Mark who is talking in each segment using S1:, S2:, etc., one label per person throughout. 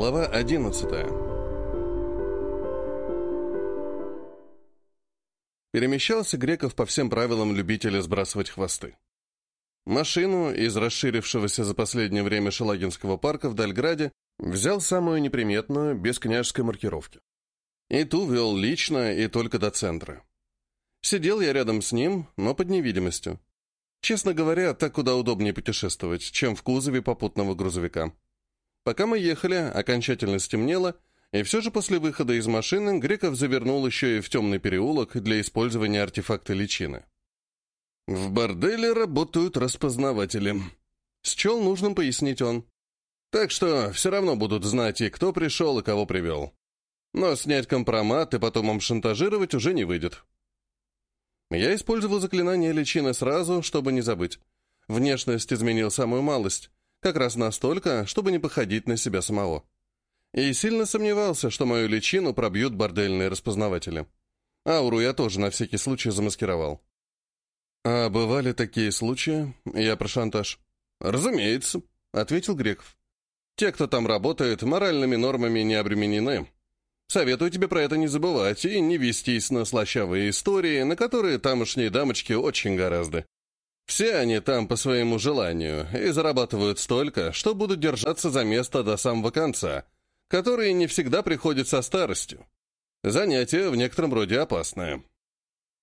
S1: Глава 11 Перемещался Греков по всем правилам любителя сбрасывать хвосты. Машину из расширившегося за последнее время Шелагинского парка в Дальграде взял самую неприметную, без княжеской маркировки. И ту вел лично и только до центра. Сидел я рядом с ним, но под невидимостью. Честно говоря, так куда удобнее путешествовать, чем в кузове попутного грузовика. Пока мы ехали, окончательно стемнело, и все же после выхода из машины Греков завернул еще и в темный переулок для использования артефакта личины. «В борделе работают распознаватели», — счел нужным пояснить он. «Так что все равно будут знать и кто пришел, и кого привел. Но снять компромат и потом им шантажировать уже не выйдет». Я использовал заклинание личины сразу, чтобы не забыть. Внешность изменил самую малость, как раз настолько, чтобы не походить на себя самого. И сильно сомневался, что мою личину пробьют бордельные распознаватели. Ауру я тоже на всякий случай замаскировал. «А бывали такие случаи?» Я про шантаж. «Разумеется», — ответил Греков. «Те, кто там работает, моральными нормами не обременены. Советую тебе про это не забывать и не вестись на слащавые истории, на которые тамошние дамочки очень гораздо. Все они там по своему желанию и зарабатывают столько, что будут держаться за место до самого конца, которые не всегда приходят со старостью. Занятие в некотором роде опасное.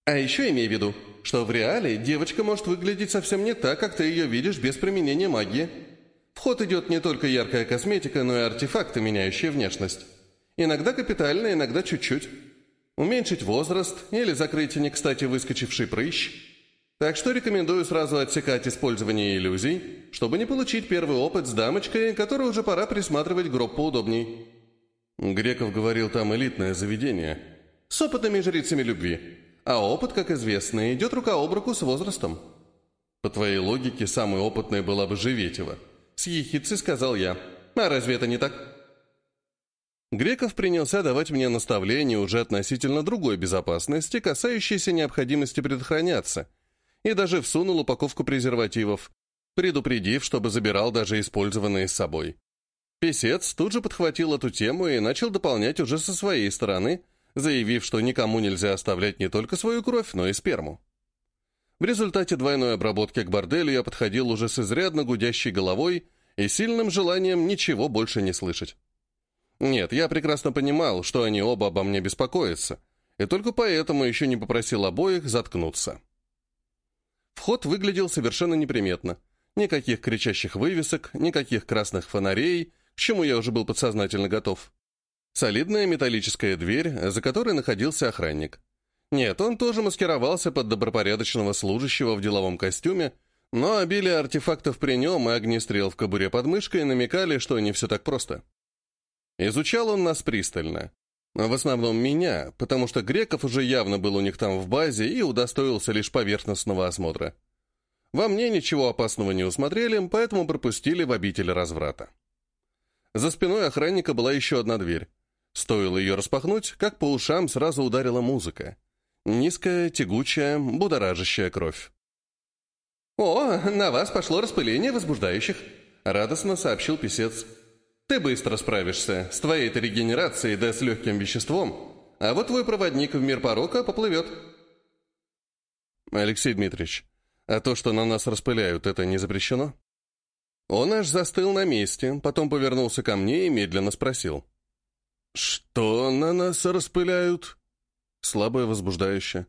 S1: А еще имей в виду, что в реале девочка может выглядеть совсем не так, как ты ее видишь без применения магии. В ход идет не только яркая косметика, но и артефакты, меняющие внешность. Иногда капитально, иногда чуть-чуть. Уменьшить возраст или закрыть не кстати выскочивший прыщ. Так что рекомендую сразу отсекать использование иллюзий, чтобы не получить первый опыт с дамочкой, которой уже пора присматривать гроб поудобней. Греков говорил, там элитное заведение. С опытными жрицами любви. А опыт, как известно, идет рука об руку с возрастом. По твоей логике, самой опытной была бы Живетева. С ехидцей сказал я. А разве это не так? Греков принялся давать мне наставления уже относительно другой безопасности, касающейся необходимости предохраняться, и даже всунул упаковку презервативов, предупредив, чтобы забирал даже использованные с собой. Песец тут же подхватил эту тему и начал дополнять уже со своей стороны, заявив, что никому нельзя оставлять не только свою кровь, но и сперму. В результате двойной обработки к борделю я подходил уже с изрядно гудящей головой и сильным желанием ничего больше не слышать. Нет, я прекрасно понимал, что они оба обо мне беспокоятся, и только поэтому еще не попросил обоих заткнуться. Вход выглядел совершенно неприметно. Никаких кричащих вывесок, никаких красных фонарей, к чему я уже был подсознательно готов. Солидная металлическая дверь, за которой находился охранник. Нет, он тоже маскировался под добропорядочного служащего в деловом костюме, но обилие артефактов при нем и огнестрел в кобуре под мышкой намекали, что не все так просто. Изучал он нас пристально. В основном меня, потому что Греков уже явно был у них там в базе и удостоился лишь поверхностного осмотра. Во мне ничего опасного не усмотрели, поэтому пропустили в обитель разврата. За спиной охранника была еще одна дверь. Стоило ее распахнуть, как по ушам сразу ударила музыка. Низкая, тягучая, будоражащая кровь. «О, на вас пошло распыление возбуждающих», — радостно сообщил писец. Ты быстро справишься с твоей-то регенерацией да с легким веществом, а вот твой проводник в мир порока поплывет. Алексей Дмитриевич, а то, что на нас распыляют, это не запрещено? Он аж застыл на месте, потом повернулся ко мне и медленно спросил. «Что на нас распыляют?» Слабое возбуждающее.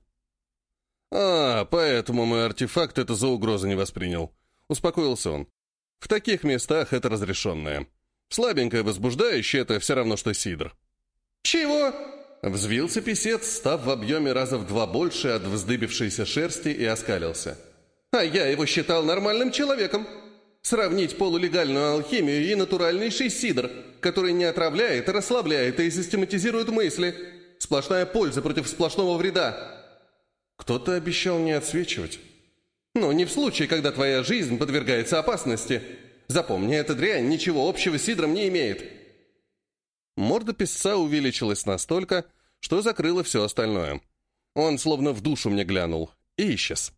S1: «А, поэтому мой артефакт это за угрозу не воспринял», — успокоился он. «В таких местах это разрешенное. Слабенькое возбуждающее — это все равно, что сидр. «Чего?» Взвился писец, став в объеме раза в два больше от вздыбившейся шерсти и оскалился. «А я его считал нормальным человеком. Сравнить полулегальную алхимию и натуральнейший сидр, который не отравляет, расслабляет и систематизирует мысли. Сплошная польза против сплошного вреда». «Кто-то обещал не отсвечивать». «Но не в случае, когда твоя жизнь подвергается опасности», Запомни, эта дрянь ничего общего с сидром не имеет». Морда песца увеличилась настолько, что закрыла все остальное. Он словно в душу мне глянул и исчез.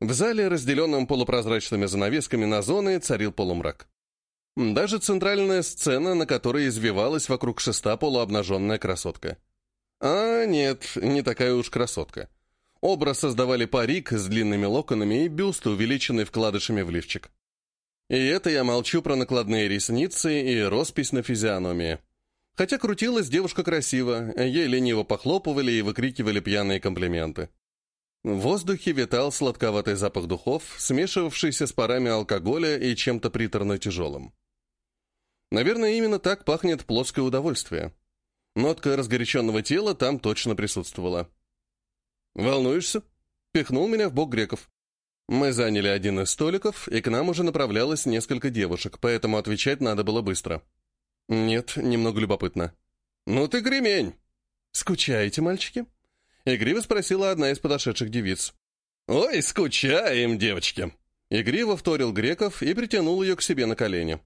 S1: В зале, разделенном полупрозрачными занавесками на зоны, царил полумрак. Даже центральная сцена, на которой извивалась вокруг шеста полуобнаженная красотка. А нет, не такая уж красотка. Образ создавали парик с длинными локонами и бюст, увеличенный вкладышами в лифчик. И это я молчу про накладные ресницы и роспись на физиономии. Хотя крутилась девушка красиво, ей лениво похлопывали и выкрикивали пьяные комплименты. В воздухе витал сладковатый запах духов, смешивавшийся с парами алкоголя и чем-то приторно-тяжелым. Наверное, именно так пахнет плоское удовольствие. Нотка разгоряченного тела там точно присутствовала. «Волнуешься?» — пихнул меня в бок Греков. Мы заняли один из столиков, и к нам уже направлялось несколько девушек, поэтому отвечать надо было быстро. Нет, немного любопытно. «Ну ты гремень!» «Скучаете, мальчики?» Игриво спросила одна из подошедших девиц. «Ой, скучаем, девочки!» Игриво вторил Греков и притянул ее к себе на колени.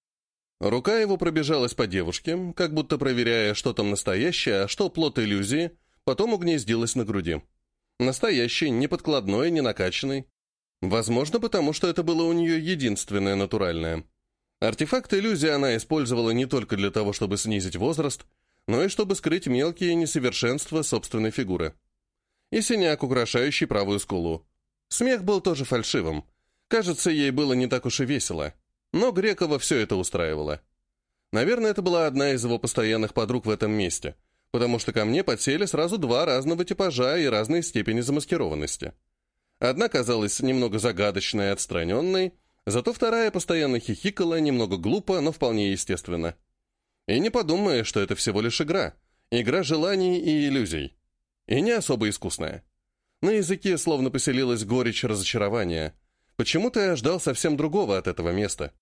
S1: Рука его пробежалась по девушке, как будто проверяя, что там настоящее, а что плод иллюзии, потом угнездилась на груди. Настоящий, не подкладной, не накачанный. Возможно, потому что это было у нее единственное натуральное. Артефакт иллюзии она использовала не только для того, чтобы снизить возраст, но и чтобы скрыть мелкие несовершенства собственной фигуры. И синяк, украшающий правую скулу. Смех был тоже фальшивым. Кажется, ей было не так уж и весело. Но Грекова все это устраивало. Наверное, это была одна из его постоянных подруг в этом месте, потому что ко мне подсели сразу два разного типажа и разной степени замаскированности. Одна казалась немного загадочной и отстраненной, зато вторая постоянно хихикала, немного глупо, но вполне естественно. И не подумая, что это всего лишь игра. Игра желаний и иллюзий. И не особо искусная. На языке словно поселилась горечь разочарования. Почему-то я ждал совсем другого от этого места.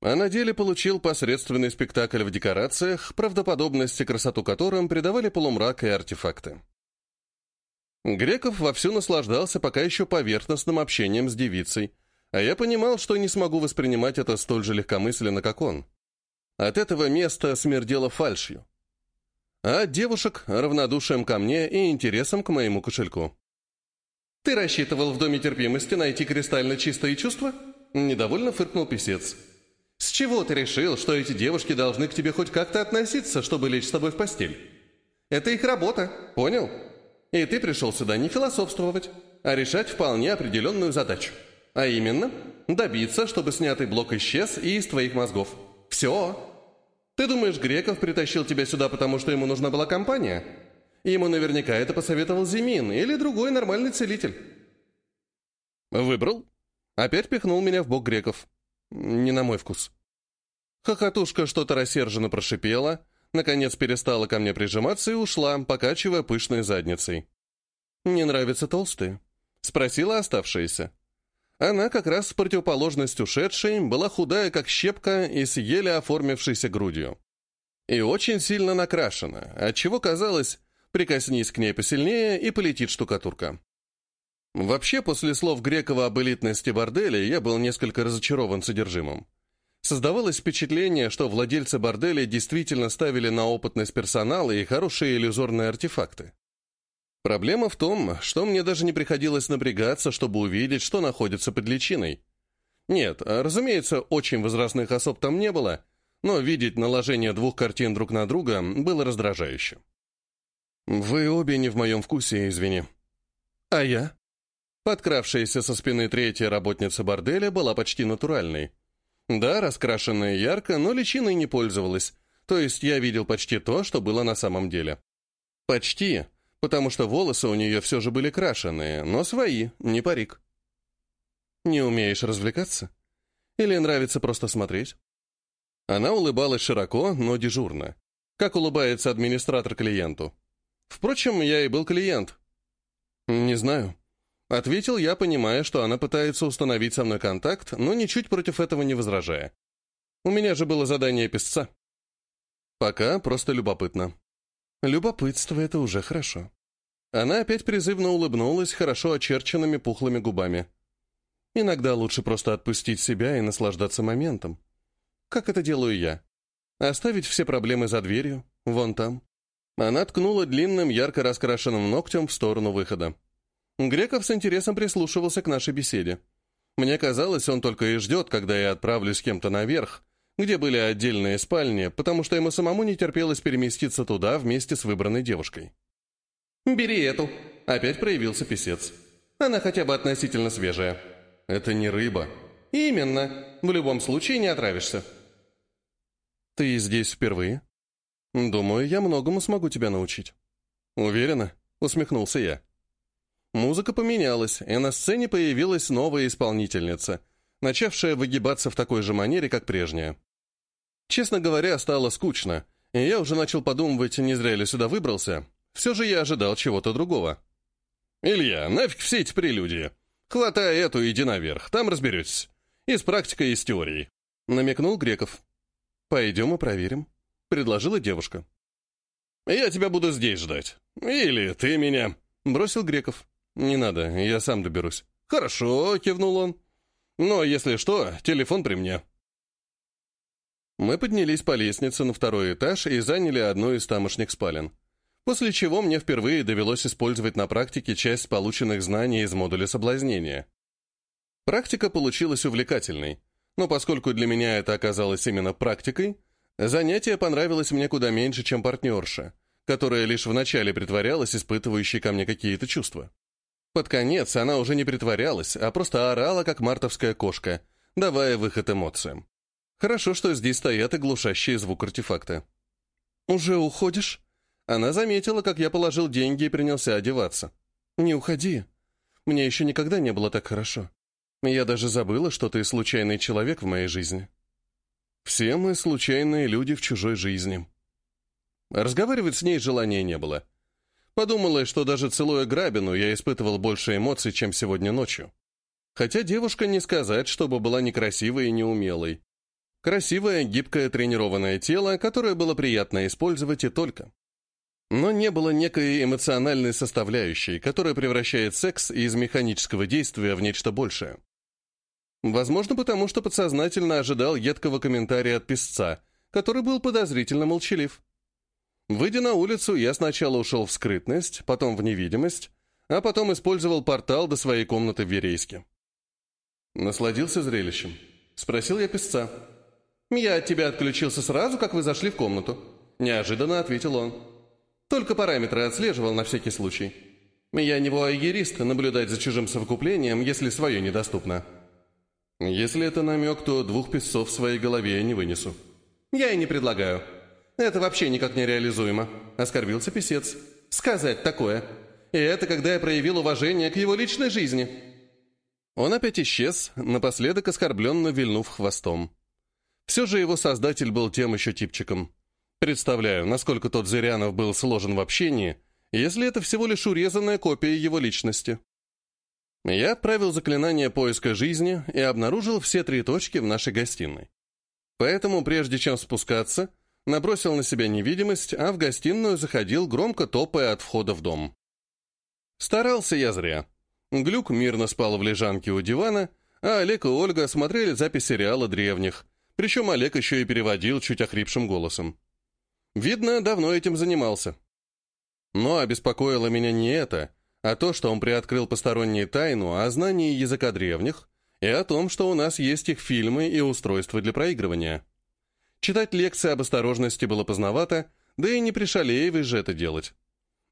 S1: А на деле получил посредственный спектакль в декорациях, правдоподобность и красоту которым придавали полумрак и артефакты. Греков вовсю наслаждался пока еще поверхностным общением с девицей, а я понимал, что не смогу воспринимать это столь же легкомысленно, как он. От этого места смердело фальшью. А от девушек — равнодушием ко мне и интересом к моему кошельку. «Ты рассчитывал в Доме терпимости найти кристально чистые чувства?» Недовольно фыркнул писец. «С чего ты решил, что эти девушки должны к тебе хоть как-то относиться, чтобы лечь с тобой в постель? Это их работа, понял?» И ты пришел сюда не философствовать, а решать вполне определенную задачу. А именно, добиться, чтобы снятый блок исчез и из твоих мозгов. Все. Ты думаешь, Греков притащил тебя сюда, потому что ему нужна была компания? Ему наверняка это посоветовал Зимин или другой нормальный целитель. Выбрал. Опять пихнул меня в бок Греков. Не на мой вкус. Хохотушка что-то рассерженно прошипела, Наконец перестала ко мне прижиматься и ушла, покачивая пышной задницей. «Не нравятся толстые?» — спросила оставшаяся. Она, как раз с противоположность ушедшей, была худая, как щепка, и с еле оформившейся грудью. И очень сильно накрашена, отчего казалось, прикоснись к ней посильнее, и полетит штукатурка. Вообще, после слов Грекова об элитности борделя, я был несколько разочарован содержимым. Создавалось впечатление, что владельцы борделя действительно ставили на опытность персонала и хорошие иллюзорные артефакты. Проблема в том, что мне даже не приходилось напрягаться, чтобы увидеть, что находится под личиной. Нет, разумеется, очень возрастных особ там не было, но видеть наложение двух картин друг на друга было раздражающе. «Вы обе не в моем вкусе, извини». «А я?» Подкравшаяся со спины третья работница борделя была почти натуральной. Да, раскрашенная ярко, но личиной не пользовалась, то есть я видел почти то, что было на самом деле. Почти, потому что волосы у нее все же были крашеные, но свои, не парик. Не умеешь развлекаться? Или нравится просто смотреть? Она улыбалась широко, но дежурно. Как улыбается администратор клиенту. Впрочем, я и был клиент. Не знаю. Ответил я, понимая, что она пытается установить со мной контакт, но ничуть против этого не возражая. У меня же было задание писца. Пока просто любопытно. Любопытство — это уже хорошо. Она опять призывно улыбнулась хорошо очерченными пухлыми губами. Иногда лучше просто отпустить себя и наслаждаться моментом. Как это делаю я? Оставить все проблемы за дверью, вон там. Она ткнула длинным, ярко раскрашенным ногтем в сторону выхода. Греков с интересом прислушивался к нашей беседе. Мне казалось, он только и ждет, когда я отправлюсь с кем-то наверх, где были отдельные спальни, потому что ему самому не терпелось переместиться туда вместе с выбранной девушкой. «Бери эту!» — опять проявился писец. «Она хотя бы относительно свежая». «Это не рыба». «Именно. В любом случае не отравишься». «Ты здесь впервые?» «Думаю, я многому смогу тебя научить». «Уверена?» — усмехнулся я. Музыка поменялась, и на сцене появилась новая исполнительница, начавшая выгибаться в такой же манере, как прежняя. Честно говоря, стало скучно, и я уже начал подумывать, не зря ли сюда выбрался. Все же я ожидал чего-то другого. «Илья, нафиг все эти прелюдии. Хватай эту иди наверх, там разберетесь. И с практикой, и с теорией», — намекнул Греков. «Пойдем и проверим», — предложила девушка. «Я тебя буду здесь ждать. Или ты меня», — бросил Греков. «Не надо, я сам доберусь». «Хорошо», — кивнул он. «Но если что, телефон при мне». Мы поднялись по лестнице на второй этаж и заняли одну из тамошних спален. После чего мне впервые довелось использовать на практике часть полученных знаний из модуля соблазнения. Практика получилась увлекательной, но поскольку для меня это оказалось именно практикой, занятие понравилось мне куда меньше, чем партнерша, которая лишь вначале притворялась испытывающей ко мне какие-то чувства. Под конец она уже не притворялась, а просто орала, как мартовская кошка, давая выход эмоциям. Хорошо, что здесь стоят и глушащие звук артефакта. «Уже уходишь?» Она заметила, как я положил деньги и принялся одеваться. «Не уходи. Мне еще никогда не было так хорошо. Я даже забыла, что ты случайный человек в моей жизни. Все мы случайные люди в чужой жизни». Разговаривать с ней желания не было. Подумала, что даже целуя грабину я испытывал больше эмоций, чем сегодня ночью. Хотя девушка не сказать, чтобы была некрасивой и неумелой. Красивое, гибкое, тренированное тело, которое было приятно использовать и только. Но не было некой эмоциональной составляющей, которая превращает секс из механического действия в нечто большее. Возможно, потому что подсознательно ожидал едкого комментария от писца, который был подозрительно молчалив. Выйдя на улицу, я сначала ушел в скрытность, потом в невидимость, а потом использовал портал до своей комнаты в Верейске. Насладился зрелищем. Спросил я писца. «Я от тебя отключился сразу, как вы зашли в комнату», — неожиданно ответил он. «Только параметры отслеживал на всякий случай. Я не вуайерист наблюдать за чужим совокуплением, если свое недоступно». «Если это намек, то двух песцов в своей голове я не вынесу». «Я и не предлагаю. Это вообще никак не реализуемо», — оскорбился писец. «Сказать такое. И это когда я проявил уважение к его личной жизни». Он опять исчез, напоследок оскорбленно вильнув хвостом. Все же его создатель был тем еще типчиком. Представляю, насколько тот Зырянов был сложен в общении, если это всего лишь урезанная копия его личности. Я отправил заклинание поиска жизни и обнаружил все три точки в нашей гостиной. Поэтому, прежде чем спускаться, набросил на себя невидимость, а в гостиную заходил, громко топая от входа в дом. Старался я зря. Глюк мирно спал в лежанке у дивана, а Олег и Ольга смотрели запись сериала «Древних», причем Олег еще и переводил чуть охрипшим голосом. Видно, давно этим занимался. Но обеспокоило меня не это, а то, что он приоткрыл посторонние тайну о знании языка древних и о том, что у нас есть их фильмы и устройства для проигрывания. Читать лекции об осторожности было поздновато, да и не при Шалеевой же это делать.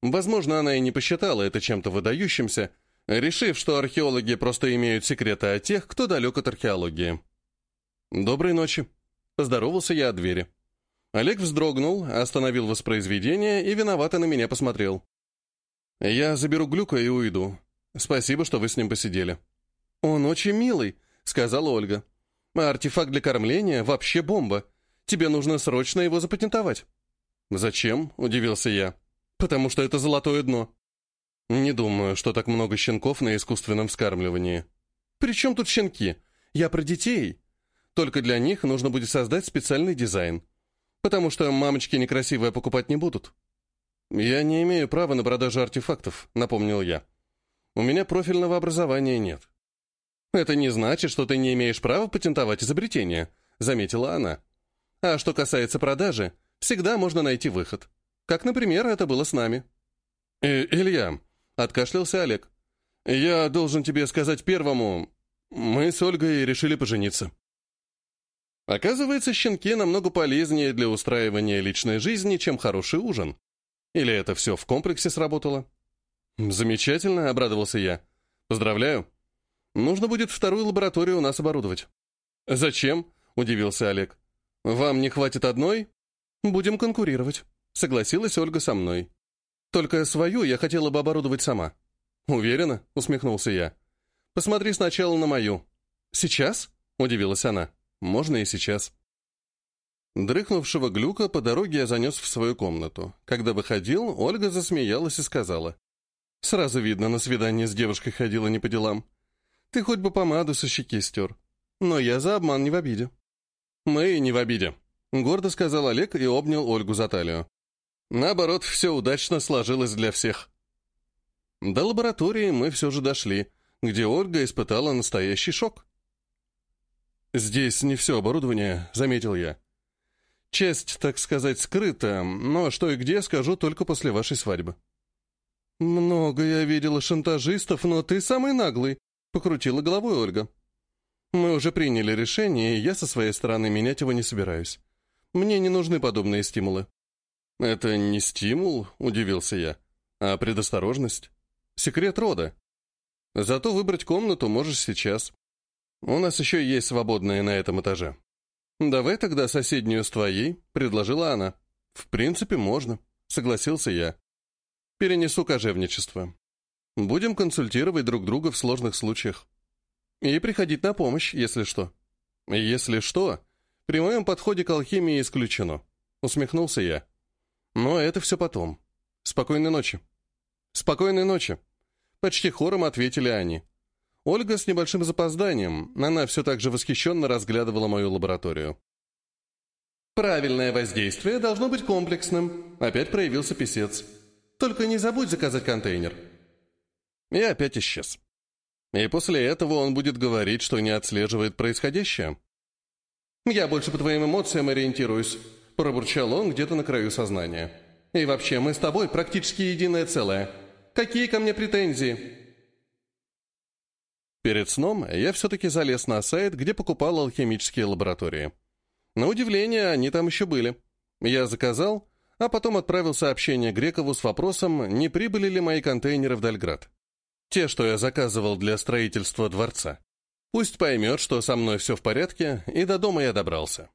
S1: Возможно, она и не посчитала это чем-то выдающимся, решив, что археологи просто имеют секреты о тех, кто далек от археологии. «Доброй ночи». Поздоровался я от двери. Олег вздрогнул, остановил воспроизведение и виновато на меня посмотрел. «Я заберу Глюка и уйду. Спасибо, что вы с ним посидели». «Он очень милый», — сказала Ольга. «А артефакт для кормления вообще бомба. Тебе нужно срочно его запатентовать». «Зачем?» — удивился я. «Потому что это золотое дно». «Не думаю, что так много щенков на искусственном вскармливании». «При чем тут щенки? Я про детей. Только для них нужно будет создать специальный дизайн. Потому что мамочки некрасивые покупать не будут. «Я не имею права на продажу артефактов», — напомнил я. «У меня профильного образования нет». «Это не значит, что ты не имеешь права патентовать изобретение», — заметила она. «А что касается продажи, всегда можно найти выход. Как, например, это было с нами». «Э, «Илья», — откашлялся Олег, — «я должен тебе сказать первому. Мы с Ольгой решили пожениться». Оказывается, щенки намного полезнее для устраивания личной жизни, чем хороший ужин. Или это все в комплексе сработало? Замечательно, обрадовался я. Поздравляю. Нужно будет вторую лабораторию у нас оборудовать. Зачем? Удивился Олег. Вам не хватит одной? Будем конкурировать. Согласилась Ольга со мной. Только свою я хотела бы оборудовать сама. Уверена? Усмехнулся я. Посмотри сначала на мою. Сейчас? Удивилась она. Можно и сейчас. Дрыхнувшего глюка по дороге я занес в свою комнату. Когда выходил, Ольга засмеялась и сказала. «Сразу видно, на свидание с девушкой ходила не по делам. Ты хоть бы помаду со щеки стер. Но я за обман не в обиде». «Мы не в обиде», — гордо сказал Олег и обнял Ольгу за талию. «Наоборот, все удачно сложилось для всех». До лаборатории мы все же дошли, где Ольга испытала настоящий шок. «Здесь не все оборудование», — заметил я. «Часть, так сказать, скрыта, но что и где, скажу только после вашей свадьбы». «Много я видела шантажистов, но ты самый наглый», — покрутила головой Ольга. «Мы уже приняли решение, и я со своей стороны менять его не собираюсь. Мне не нужны подобные стимулы». «Это не стимул», — удивился я, — «а предосторожность. Секрет рода. Зато выбрать комнату можешь сейчас. У нас еще есть свободные на этом этаже. Давай тогда соседнюю с твоей, предложила она. В принципе, можно, согласился я. Перенесу кожевничество. Будем консультировать друг друга в сложных случаях. И приходить на помощь, если что. Если что, при моем подходе к алхимии исключено. Усмехнулся я. Но это все потом. Спокойной ночи. Спокойной ночи. Почти хором ответили они. Ольга с небольшим запозданием, она все так же восхищенно разглядывала мою лабораторию. «Правильное воздействие должно быть комплексным», — опять проявился писец. «Только не забудь заказать контейнер». И опять исчез. И после этого он будет говорить, что не отслеживает происходящее. «Я больше по твоим эмоциям ориентируюсь», — пробурчал он где-то на краю сознания. «И вообще, мы с тобой практически единое целое. Какие ко мне претензии?» Перед сном я все-таки залез на сайт, где покупал алхимические лаборатории. На удивление, они там еще были. Я заказал, а потом отправил сообщение Грекову с вопросом, не прибыли ли мои контейнеры в Дальград. Те, что я заказывал для строительства дворца. Пусть поймет, что со мной все в порядке, и до дома я добрался.